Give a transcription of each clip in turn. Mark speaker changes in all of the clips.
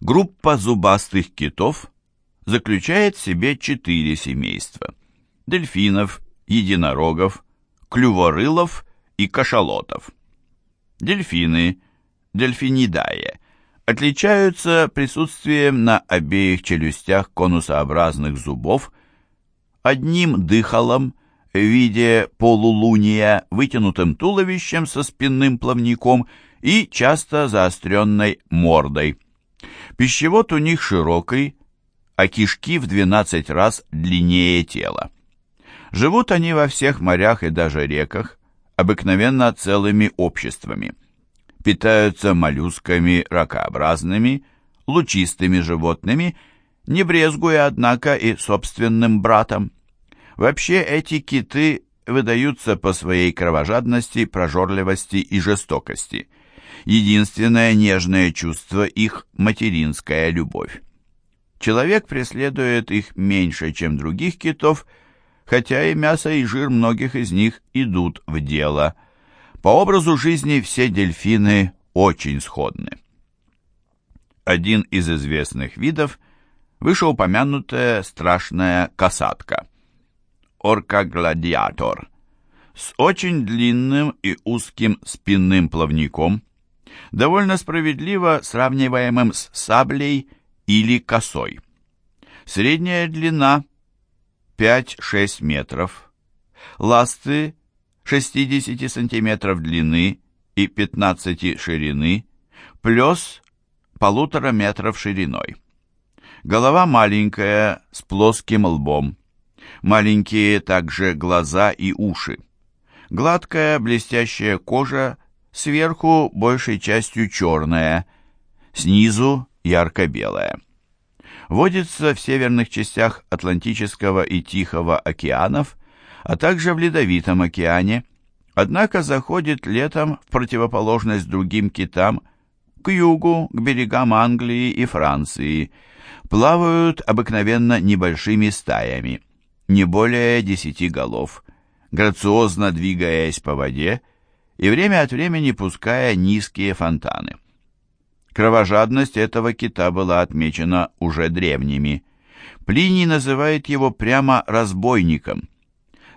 Speaker 1: Группа зубастых китов заключает в себе четыре семейства – дельфинов, единорогов, клюворылов и кашалотов. Дельфины, дельфинидае, отличаются присутствием на обеих челюстях конусообразных зубов, одним дыхалом в виде полулуния, вытянутым туловищем со спинным плавником и часто заостренной мордой. Пищевод у них широкий, а кишки в 12 раз длиннее тела. Живут они во всех морях и даже реках, обыкновенно целыми обществами. Питаются моллюсками ракообразными, лучистыми животными, не брезгуя, однако, и собственным братом. Вообще эти киты выдаются по своей кровожадности, прожорливости и жестокости. Единственное нежное чувство их – материнская любовь. Человек преследует их меньше, чем других китов, хотя и мясо и жир многих из них идут в дело. По образу жизни все дельфины очень сходны. Один из известных видов – вышеупомянутая страшная касатка – орка-гладиатор, с очень длинным и узким спинным плавником, довольно справедливо сравниваемым с саблей или косой. Средняя длина 5-6 метров, ласты 60 сантиметров длины и 15 ширины, плюс полутора метров шириной. Голова маленькая, с плоским лбом. Маленькие также глаза и уши. Гладкая блестящая кожа, сверху большей частью черная, снизу ярко-белая. Водится в северных частях Атлантического и Тихого океанов, а также в Ледовитом океане, однако заходит летом в противоположность другим китам к югу, к берегам Англии и Франции. Плавают обыкновенно небольшими стаями не более десяти голов, грациозно двигаясь по воде и время от времени пуская низкие фонтаны. Кровожадность этого кита была отмечена уже древними. Плиний называет его прямо разбойником.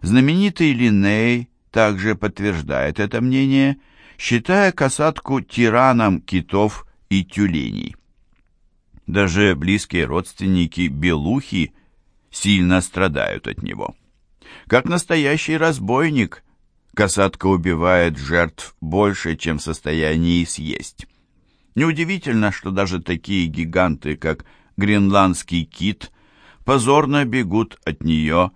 Speaker 1: Знаменитый Линней также подтверждает это мнение, считая касатку тираном китов и тюленей. Даже близкие родственники белухи сильно страдают от него. Как настоящий разбойник, касатка убивает жертв больше, чем в состоянии съесть. Неудивительно, что даже такие гиганты, как гренландский кит, позорно бегут от нее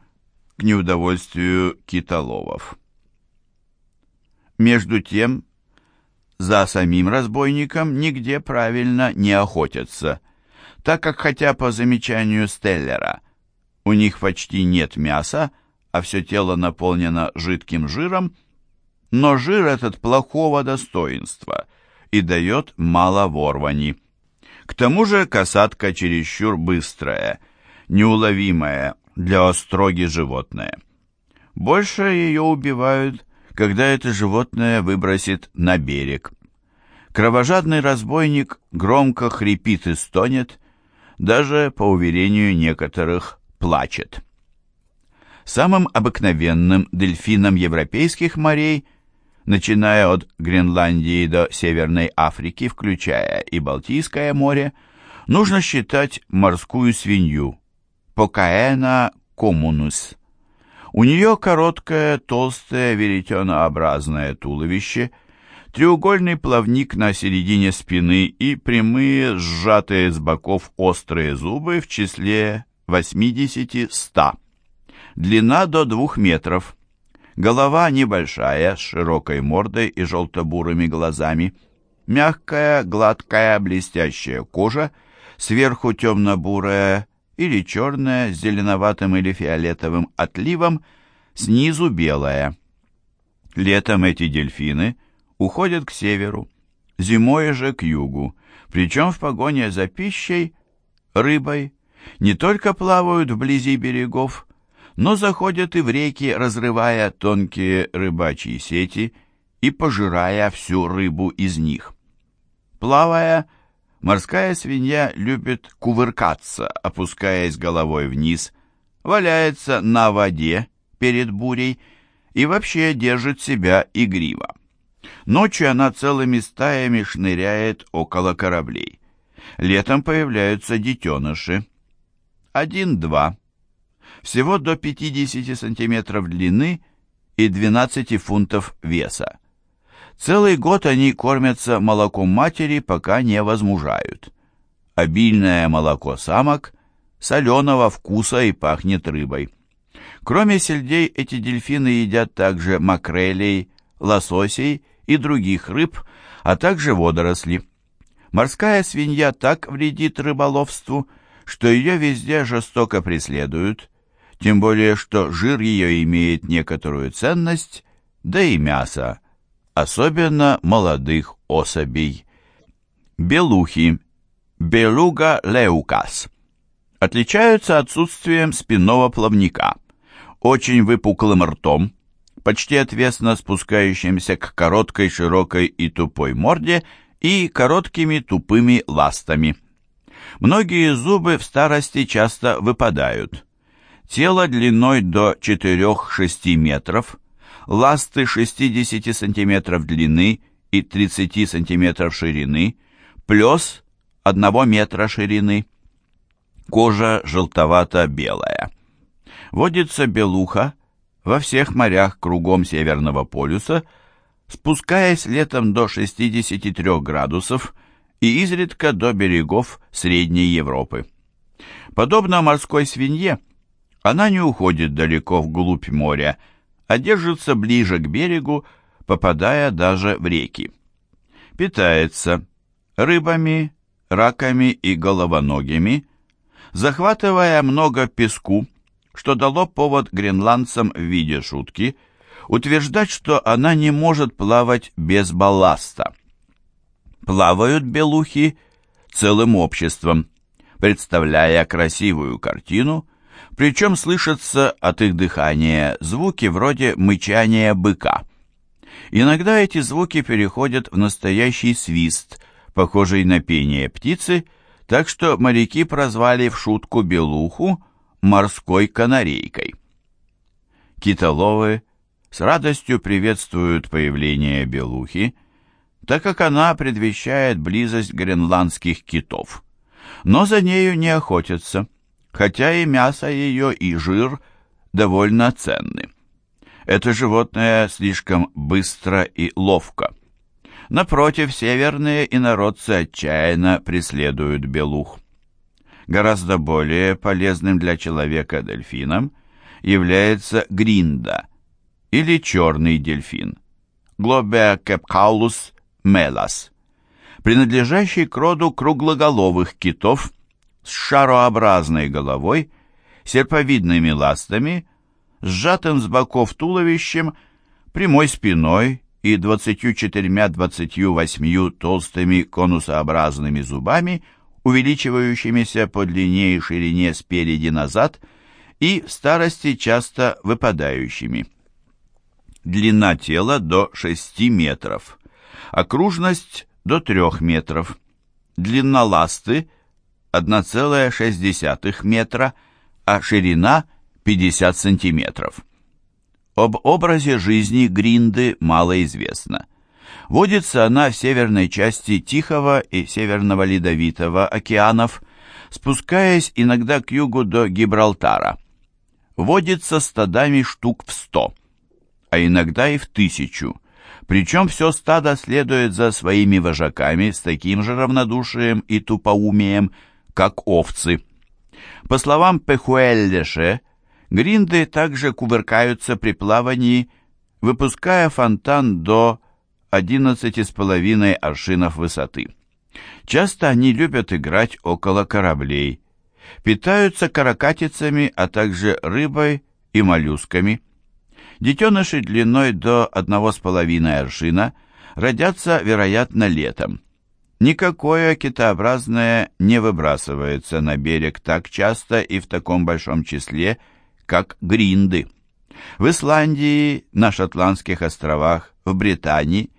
Speaker 1: к неудовольствию китоловов. Между тем, за самим разбойником нигде правильно не охотятся, так как хотя по замечанию Стеллера у них почти нет мяса, а все тело наполнено жидким жиром, но жир этот плохого достоинства и дает мало ворваний. К тому же касатка чересчур быстрая, неуловимая для остроги животное. Больше ее убивают, когда это животное выбросит на берег. Кровожадный разбойник громко хрипит и стонет, даже по уверению некоторых плачет. Самым обыкновенным дельфином европейских морей, начиная от Гренландии до Северной Африки, включая и Балтийское море, нужно считать морскую свинью Покаэна коммунус. У нее короткое, толстое, веретенообразное туловище, треугольный плавник на середине спины и прямые, сжатые с боков острые зубы в числе 80-100. Длина до 2 метров. Голова небольшая, с широкой мордой и желто-бурыми глазами. Мягкая, гладкая, блестящая кожа, сверху темно-бурая или черная с зеленоватым или фиолетовым отливом, снизу белая. Летом эти дельфины уходят к северу, зимой же к югу, причем в погоне за пищей, рыбой, не только плавают вблизи берегов, но заходят и в реки, разрывая тонкие рыбачьи сети и пожирая всю рыбу из них. Плавая, Морская свинья любит кувыркаться, опускаясь головой вниз, валяется на воде перед бурей и вообще держит себя игриво. Ночью она целыми стаями шныряет около кораблей. Летом появляются детеныши. Один-два. Всего до 50 сантиметров длины и 12 фунтов веса. Целый год они кормятся молоком матери, пока не возмужают. Обильное молоко самок, соленого вкуса и пахнет рыбой. Кроме сельдей, эти дельфины едят также макрелей, лососей и других рыб, а также водоросли. Морская свинья так вредит рыболовству, что ее везде жестоко преследуют, тем более что жир ее имеет некоторую ценность, да и мясо, особенно молодых особей. Белухи, белуга леукас, отличаются отсутствием спинного плавника, очень выпуклым ртом, почти отвесно спускающимся к короткой, широкой и тупой морде и короткими тупыми ластами. Многие зубы в старости часто выпадают. Тело длиной до 4-6 метров, ласты 60 см длины и 30 см ширины, плюс 1 метра ширины. Кожа желтовато-белая. Водится белуха во всех морях кругом Северного полюса, спускаясь летом до 63 градусов и изредка до берегов Средней Европы. Подобно морской свинье, она не уходит далеко вглубь моря, а держится ближе к берегу, попадая даже в реки. Питается рыбами, раками и головоногими, захватывая много песку, что дало повод гренландцам в виде шутки утверждать, что она не может плавать без балласта. Плавают белухи целым обществом, представляя красивую картину, причем слышатся от их дыхания звуки вроде мычания быка. Иногда эти звуки переходят в настоящий свист, похожий на пение птицы, так что моряки прозвали в шутку белуху морской канарейкой. Китоловы с радостью приветствуют появление белухи, так как она предвещает близость гренландских китов. Но за нею не охотятся хотя и мясо ее, и жир довольно ценны. Это животное слишком быстро и ловко. Напротив, северные инородцы отчаянно преследуют белух. Гораздо более полезным для человека дельфином является гринда или черный дельфин, Globea capcaulus melas, принадлежащий к роду круглоголовых китов – с шарообразной головой, серповидными ластами, сжатым с боков туловищем, прямой спиной и 24-28 толстыми конусообразными зубами, увеличивающимися по длине и ширине спереди назад и в старости часто выпадающими. Длина тела до 6 метров, окружность до 3 метров, длина ласты 1,6 метра, а ширина 50 сантиметров. Об образе жизни Гринды мало известно. Водится она в северной части Тихого и Северного Ледовитого океанов, спускаясь иногда к югу до Гибралтара. Водится стадами штук в сто, а иногда и в тысячу, причем все стадо следует за своими вожаками с таким же равнодушием и тупоумием, как овцы. По словам Пехуэллеше, гринды также кувыркаются при плавании, выпуская фонтан до 11,5 аршинов высоты. Часто они любят играть около кораблей, питаются каракатицами, а также рыбой и моллюсками. Детеныши длиной до 1,5 аршина родятся, вероятно, летом. Никакое китообразное не выбрасывается на берег так часто и в таком большом числе, как гринды. В Исландии, на Шотландских островах, в Британии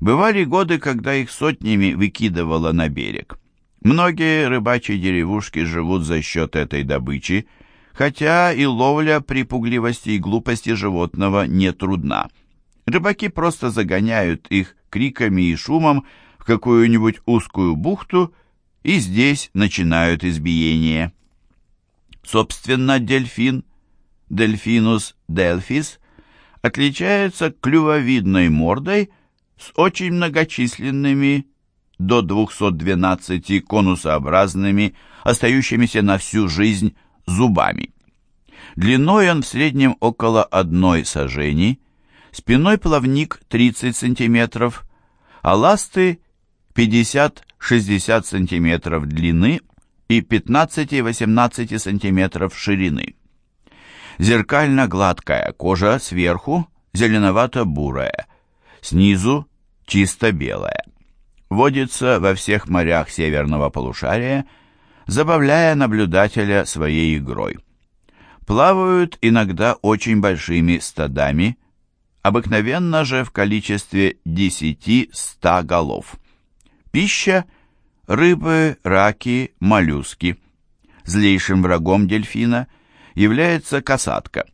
Speaker 1: бывали годы, когда их сотнями выкидывало на берег. Многие рыбачьи деревушки живут за счет этой добычи, хотя и ловля при пугливости и глупости животного не трудна. Рыбаки просто загоняют их криками и шумом какую-нибудь узкую бухту и здесь начинают избиение. Собственно, дельфин, дельфинус дельфис, отличается клювовидной мордой с очень многочисленными до 212 конусообразными, остающимися на всю жизнь зубами. Длиной он в среднем около одной сажени, спиной плавник 30 см, а ласты 50-60 см длины и 15-18 см ширины. Зеркально-гладкая кожа сверху зеленовато-бурая, снизу чисто белая. Водится во всех морях северного полушария, забавляя наблюдателя своей игрой. Плавают иногда очень большими стадами, обыкновенно же в количестве 10-100 голов. Пища – рыбы, раки, моллюски. Злейшим врагом дельфина является касатка,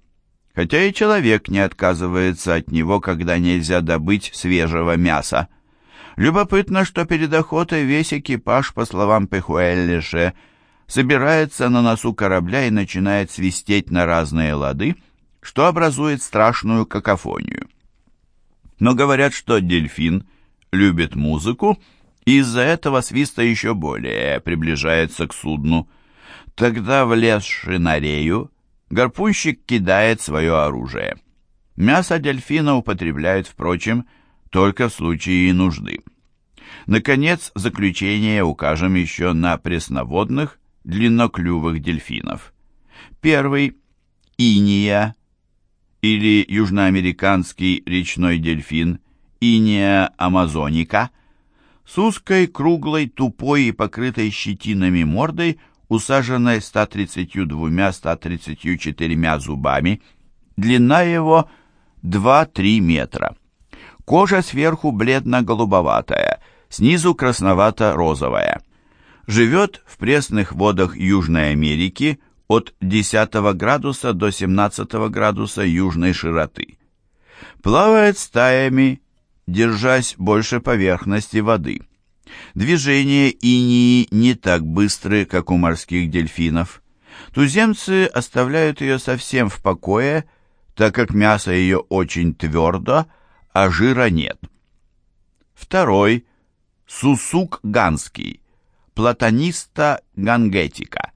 Speaker 1: хотя и человек не отказывается от него, когда нельзя добыть свежего мяса. Любопытно, что перед охотой весь экипаж, по словам Пехуэллише, собирается на носу корабля и начинает свистеть на разные лады, что образует страшную какофонию. Но говорят, что дельфин любит музыку, из-за этого свиста еще более приближается к судну. Тогда, влезши на рею, гарпунщик кидает свое оружие. Мясо дельфина употребляют, впрочем, только в случае нужды. Наконец, в заключение укажем еще на пресноводных, длинноклювых дельфинов. Первый – иния, или южноамериканский речной дельфин, иния амазоника, с узкой, круглой, тупой и покрытой щетинами мордой, усаженной 132-134 зубами, длина его 2-3 метра. Кожа сверху бледно-голубоватая, снизу красновато-розовая. Живет в пресных водах Южной Америки от 10 градуса до 17 градуса южной широты. Плавает стаями, держась больше поверхности воды. Движения инии не так быстры, как у морских дельфинов. Туземцы оставляют ее совсем в покое, так как мясо ее очень твердо, а жира нет. Второй – сусук ганский, платониста гангетика.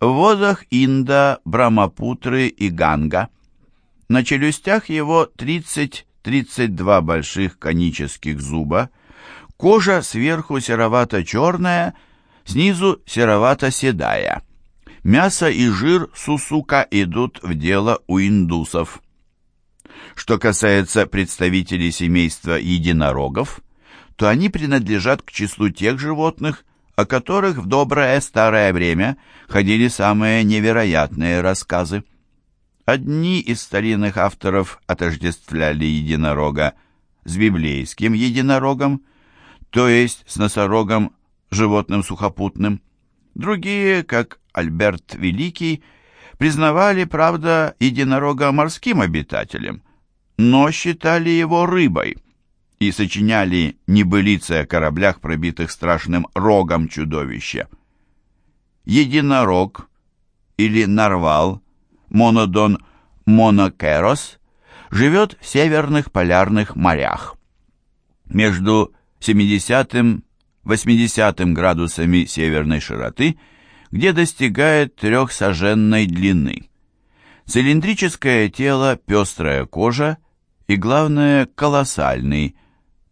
Speaker 1: В водах Инда, Брамапутры и Ганга. На челюстях его 30-32 больших конических зуба, кожа сверху серовато-черная, снизу серовато-седая. Мясо и жир сусука идут в дело у индусов. Что касается представителей семейства единорогов, то они принадлежат к числу тех животных, о которых в доброе старое время ходили самые невероятные рассказы. Одни из старинных авторов отождествляли единорога с библейским единорогом, то есть с носорогом, животным сухопутным. Другие, как Альберт Великий, признавали, правда, единорога морским обитателем, но считали его рыбой и сочиняли небылицы о кораблях, пробитых страшным рогом чудовища. Единорог или нарвал, монодон монокерос, живет в северных полярных морях. Между 70-80 градусами северной широты, где достигает трехсоженной длины. Цилиндрическое тело, пестрая кожа и, главное, колоссальный,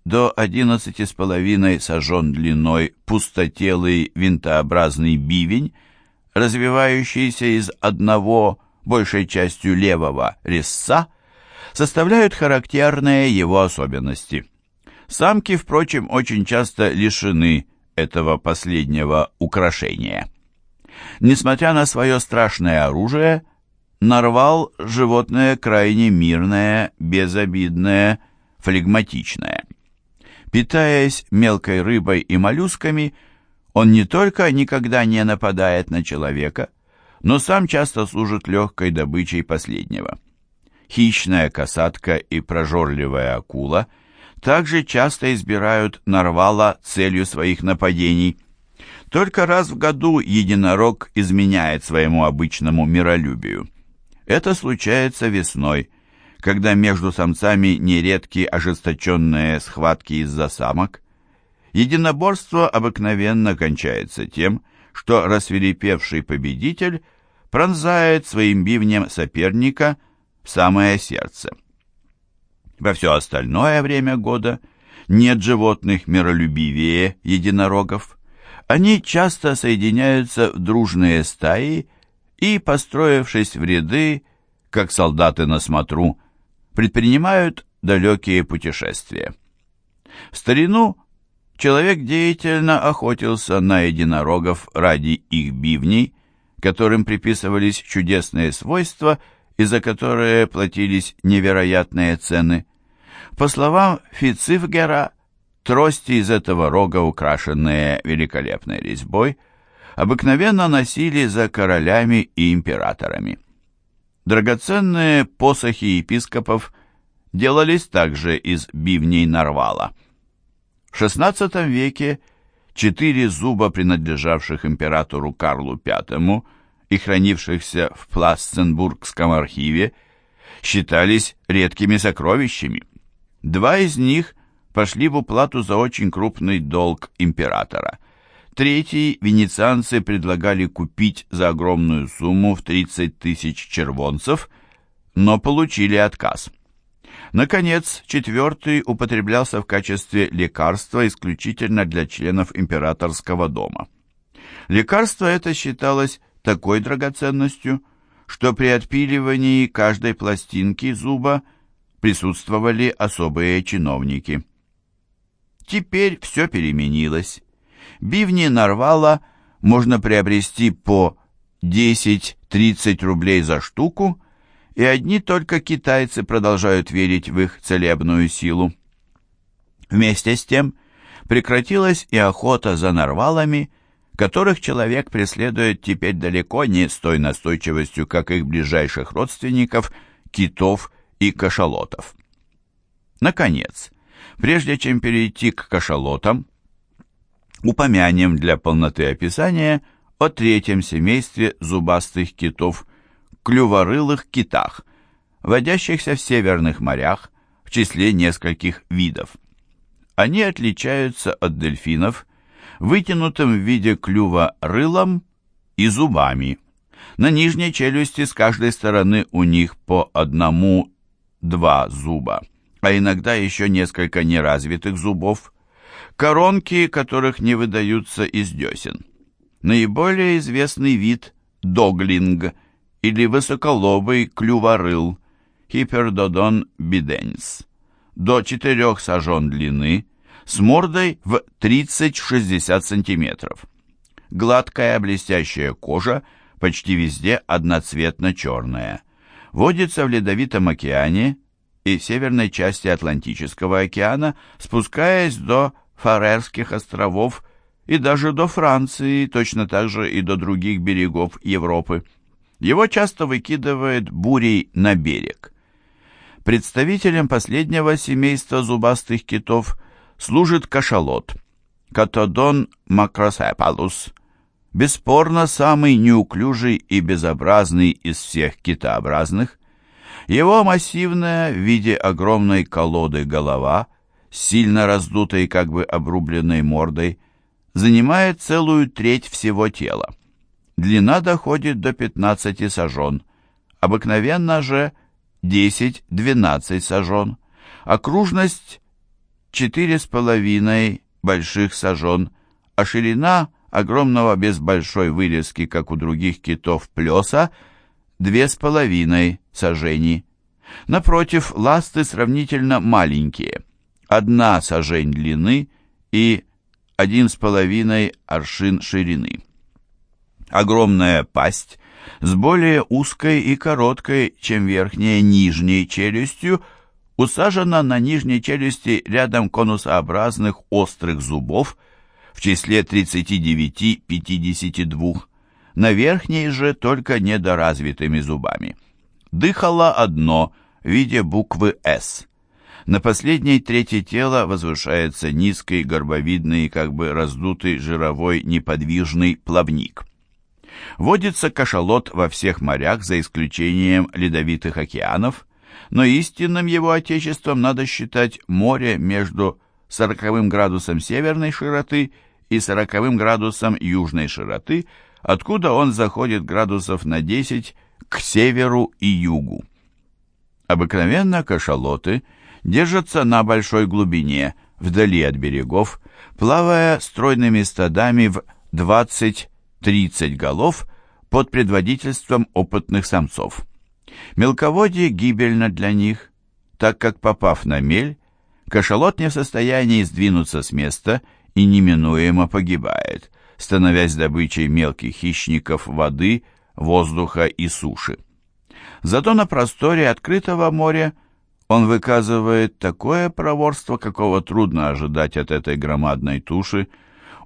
Speaker 1: до 11,5 сажен длиной пустотелый винтообразный бивень, развивающийся из одного, большей частью левого, резца, составляют характерные его особенности. Самки, впрочем, очень часто лишены этого последнего украшения. Несмотря на свое страшное оружие, нарвал животное крайне мирное, безобидное, флегматичное. Питаясь мелкой рыбой и моллюсками, Он не только никогда не нападает на человека, но сам часто служит легкой добычей последнего. Хищная касатка и прожорливая акула также часто избирают нарвала целью своих нападений. Только раз в году единорог изменяет своему обычному миролюбию. Это случается весной, когда между самцами нередки ожесточенные схватки из-за самок. Единоборство обыкновенно кончается тем, что рассверепевший победитель пронзает своим бивнем соперника в самое сердце. Во все остальное время года нет животных миролюбивее единорогов. Они часто соединяются в дружные стаи и, построившись в ряды, как солдаты на смотру, предпринимают далекие путешествия. В старину человек деятельно охотился на единорогов ради их бивней, которым приписывались чудесные свойства и за которые платились невероятные цены. По словам Фицифгера, трости из этого рога, украшенные великолепной резьбой, обыкновенно носили за королями и императорами. Драгоценные посохи епископов делались также из бивней нарвала. В XVI веке четыре зуба, принадлежавших императору Карлу V и хранившихся в Пластенбургском архиве, считались редкими сокровищами. Два из них пошли в уплату за очень крупный долг императора – Третий венецианцы предлагали купить за огромную сумму в 30 тысяч червонцев, но получили отказ. Наконец, четвертый употреблялся в качестве лекарства исключительно для членов императорского дома. Лекарство это считалось такой драгоценностью, что при отпиливании каждой пластинки зуба присутствовали особые чиновники. Теперь все переменилось. Бивни нарвала можно приобрести по 10-30 рублей за штуку, и одни только китайцы продолжают верить в их целебную силу. Вместе с тем прекратилась и охота за нарвалами, которых человек преследует теперь далеко не с той настойчивостью, как их ближайших родственников, китов и кашалотов. Наконец, прежде чем перейти к кашалотам, упомянем для полноты описания о третьем семействе зубастых китов – клюворылых китах, водящихся в северных морях в числе нескольких видов. Они отличаются от дельфинов вытянутым в виде клюва рылом и зубами. На нижней челюсти с каждой стороны у них по одному-два зуба, а иногда еще несколько неразвитых зубов – Коронки, которых не выдаются из десен. Наиболее известный вид – доглинг или высоколобый клюворыл Хипердодон биденс. До 4 сажен длины, с мордой в 30-60 см. Гладкая блестящая кожа, почти везде одноцветно-черная. Водится в Ледовитом океане и северной части Атлантического океана, спускаясь до Фарерских островов и даже до Франции, точно так же и до других берегов Европы. Его часто выкидывает бурей на берег. Представителем последнего семейства зубастых китов служит кашалот, катодон макросепалус, бесспорно самый неуклюжий и безобразный из всех китообразных. Его массивная в виде огромной колоды голова – сильно раздутой как бы обрубленной мордой, занимает целую треть всего тела. Длина доходит до 15 сажен, обыкновенно же 10-12 сажен, окружность 4,5 больших сажен, а ширина огромного без большой вырезки, как у других китов плеса, 2,5 сажени. Напротив, ласты сравнительно маленькие – одна сажень длины и один с половиной аршин ширины. Огромная пасть с более узкой и короткой, чем верхняя нижней челюстью, усажена на нижней челюсти рядом конусообразных острых зубов, в числе 39-52, на верхней же только недоразвитыми зубами. Дыхало одно в виде буквы «С». На последней трети тела возвышается низкий, горбовидный, как бы раздутый жировой неподвижный плавник. Водится кашалот во всех морях, за исключением ледовитых океанов, но истинным его отечеством надо считать море между 40 градусом северной широты и 40 градусом южной широты, откуда он заходит градусов на 10 к северу и югу. Обыкновенно кашалоты держатся на большой глубине, вдали от берегов, плавая стройными стадами в 20-30 голов под предводительством опытных самцов. Мелководье гибельно для них, так как, попав на мель, кашалот не в состоянии сдвинуться с места и неминуемо погибает, становясь добычей мелких хищников воды, воздуха и суши. Зато на просторе открытого моря он выказывает такое проворство, какого трудно ожидать от этой громадной туши.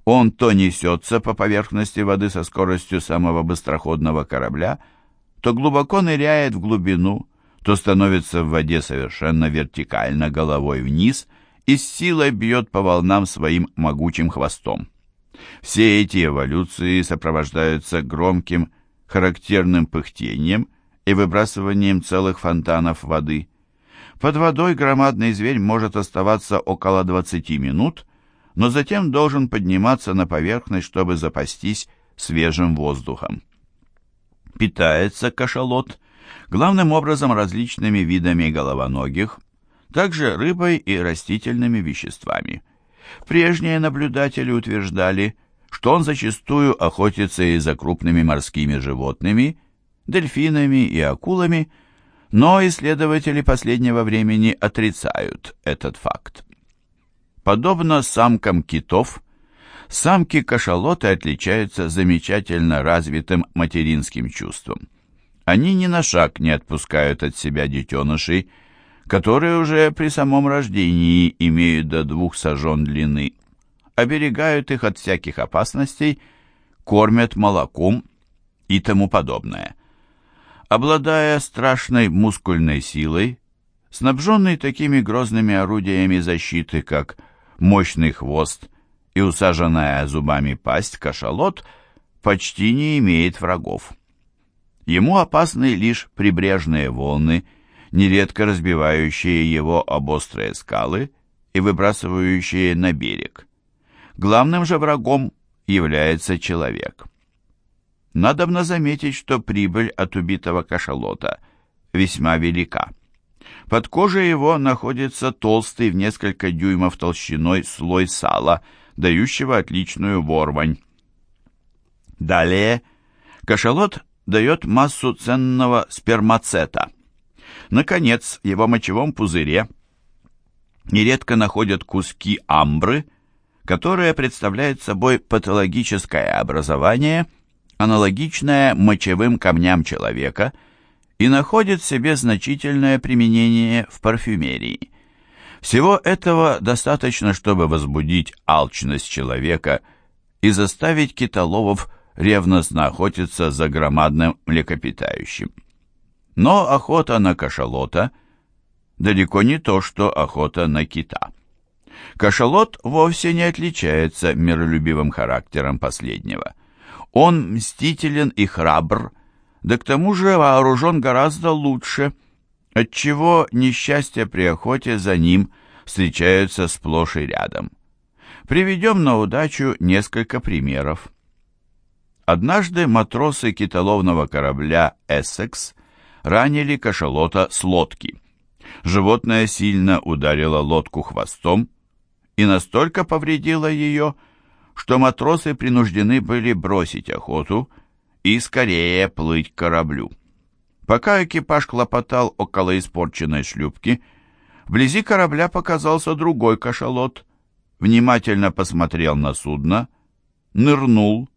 Speaker 1: Он то несется по поверхности воды со скоростью самого быстроходного корабля, то глубоко ныряет в глубину, то становится в воде совершенно вертикально головой вниз и с силой бьет по волнам своим могучим хвостом. Все эти эволюции сопровождаются громким, характерным пыхтением и выбрасыванием целых фонтанов воды. Под водой громадный зверь может оставаться около 20 минут, но затем должен подниматься на поверхность, чтобы запастись свежим воздухом. Питается кашалот главным образом различными видами головоногих, также рыбой и растительными веществами. Прежние наблюдатели утверждали, что он зачастую охотится и за крупными морскими животными, дельфинами и акулами, но исследователи последнего времени отрицают этот факт. Подобно самкам китов, самки кашалоты отличаются замечательно развитым материнским чувством. Они ни на шаг не отпускают от себя детенышей, которые уже при самом рождении имеют до двух сажен длины, оберегают их от всяких опасностей, кормят молоком и тому подобное. Обладая страшной мускульной силой, снабженный такими грозными орудиями защиты, как мощный хвост и усаженная зубами пасть, кашалот почти не имеет врагов. Ему опасны лишь прибрежные волны, нередко разбивающие его об острые скалы и выбрасывающие на берег. Главным же врагом является человек. Надобно заметить, что прибыль от убитого кашалота весьма велика. Под кожей его находится толстый в несколько дюймов толщиной слой сала, дающего отличную ворвань. Далее кашалот дает массу ценного спермацета. Наконец, в его мочевом пузыре нередко находят куски амбры, которое представляет собой патологическое образование, аналогичное мочевым камням человека, и находит себе значительное применение в парфюмерии. Всего этого достаточно, чтобы возбудить алчность человека и заставить китоловов ревностно охотиться за громадным млекопитающим. Но охота на кашалота далеко не то, что охота на кита. Кашалот вовсе не отличается миролюбивым характером последнего. Он мстителен и храбр, да к тому же вооружен гораздо лучше, отчего несчастья при охоте за ним встречаются сплошь и рядом. Приведем на удачу несколько примеров. Однажды матросы китоловного корабля «Эссекс» ранили кашалота с лодки. Животное сильно ударило лодку хвостом и настолько повредило ее, что матросы принуждены были бросить охоту и скорее плыть к кораблю. Пока экипаж хлопотал около испорченной шлюпки, вблизи корабля показался другой кашалот, внимательно посмотрел на судно, нырнул,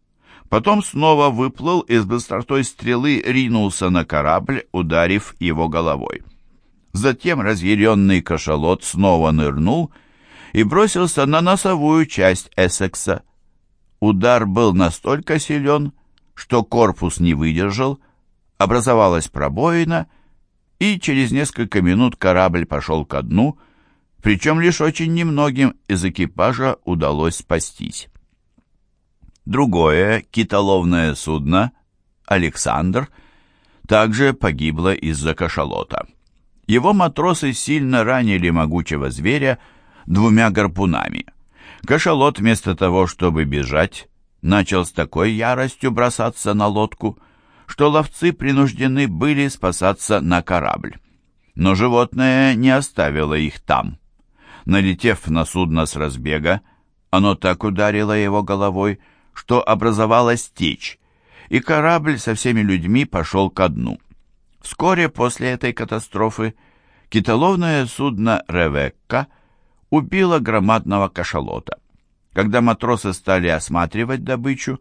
Speaker 1: Потом снова выплыл и с быстротой стрелы ринулся на корабль, ударив его головой. Затем разъяренный кашалот снова нырнул и бросился на носовую часть Эссекса. Удар был настолько силен, что корпус не выдержал, образовалась пробоина, и через несколько минут корабль пошел ко дну, причем лишь очень немногим из экипажа удалось спастись. Другое китоловное судно, «Александр», также погибло из-за кашалота. Его матросы сильно ранили могучего зверя двумя гарпунами. Кашалот вместо того, чтобы бежать, начал с такой яростью бросаться на лодку, что ловцы принуждены были спасаться на корабль. Но животное не оставило их там. Налетев на судно с разбега, оно так ударило его головой, что образовалась течь, и корабль со всеми людьми пошел ко дну. Вскоре после этой катастрофы китоловное судно «Ревекка» убило громадного кашалота. Когда матросы стали осматривать добычу,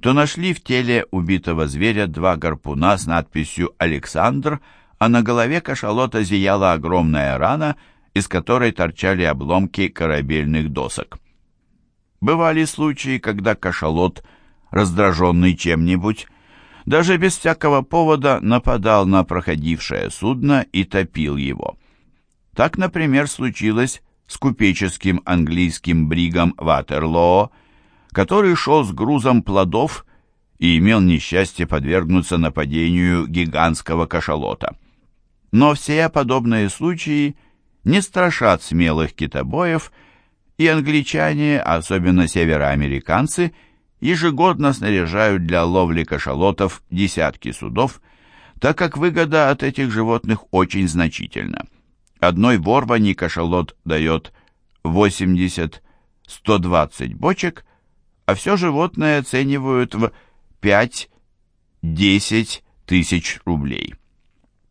Speaker 1: то нашли в теле убитого зверя два гарпуна с надписью «Александр», а на голове кашалота зияла огромная рана, из которой торчали обломки корабельных досок. Бывали случаи, когда кашалот, раздраженный чем-нибудь, даже без всякого повода нападал на проходившее судно и топил его. Так, например, случилось с купеческим английским бригом Ватерлоо, который шел с грузом плодов и имел несчастье подвергнуться нападению гигантского кашалота. Но все подобные случаи не страшат смелых китобоев, и англичане, особенно североамериканцы, ежегодно снаряжают для ловли кашалотов десятки судов, так как выгода от этих животных очень значительна. Одной ворвани кашалот дает 80-120 бочек, а все животное оценивают в 5-10 тысяч рублей.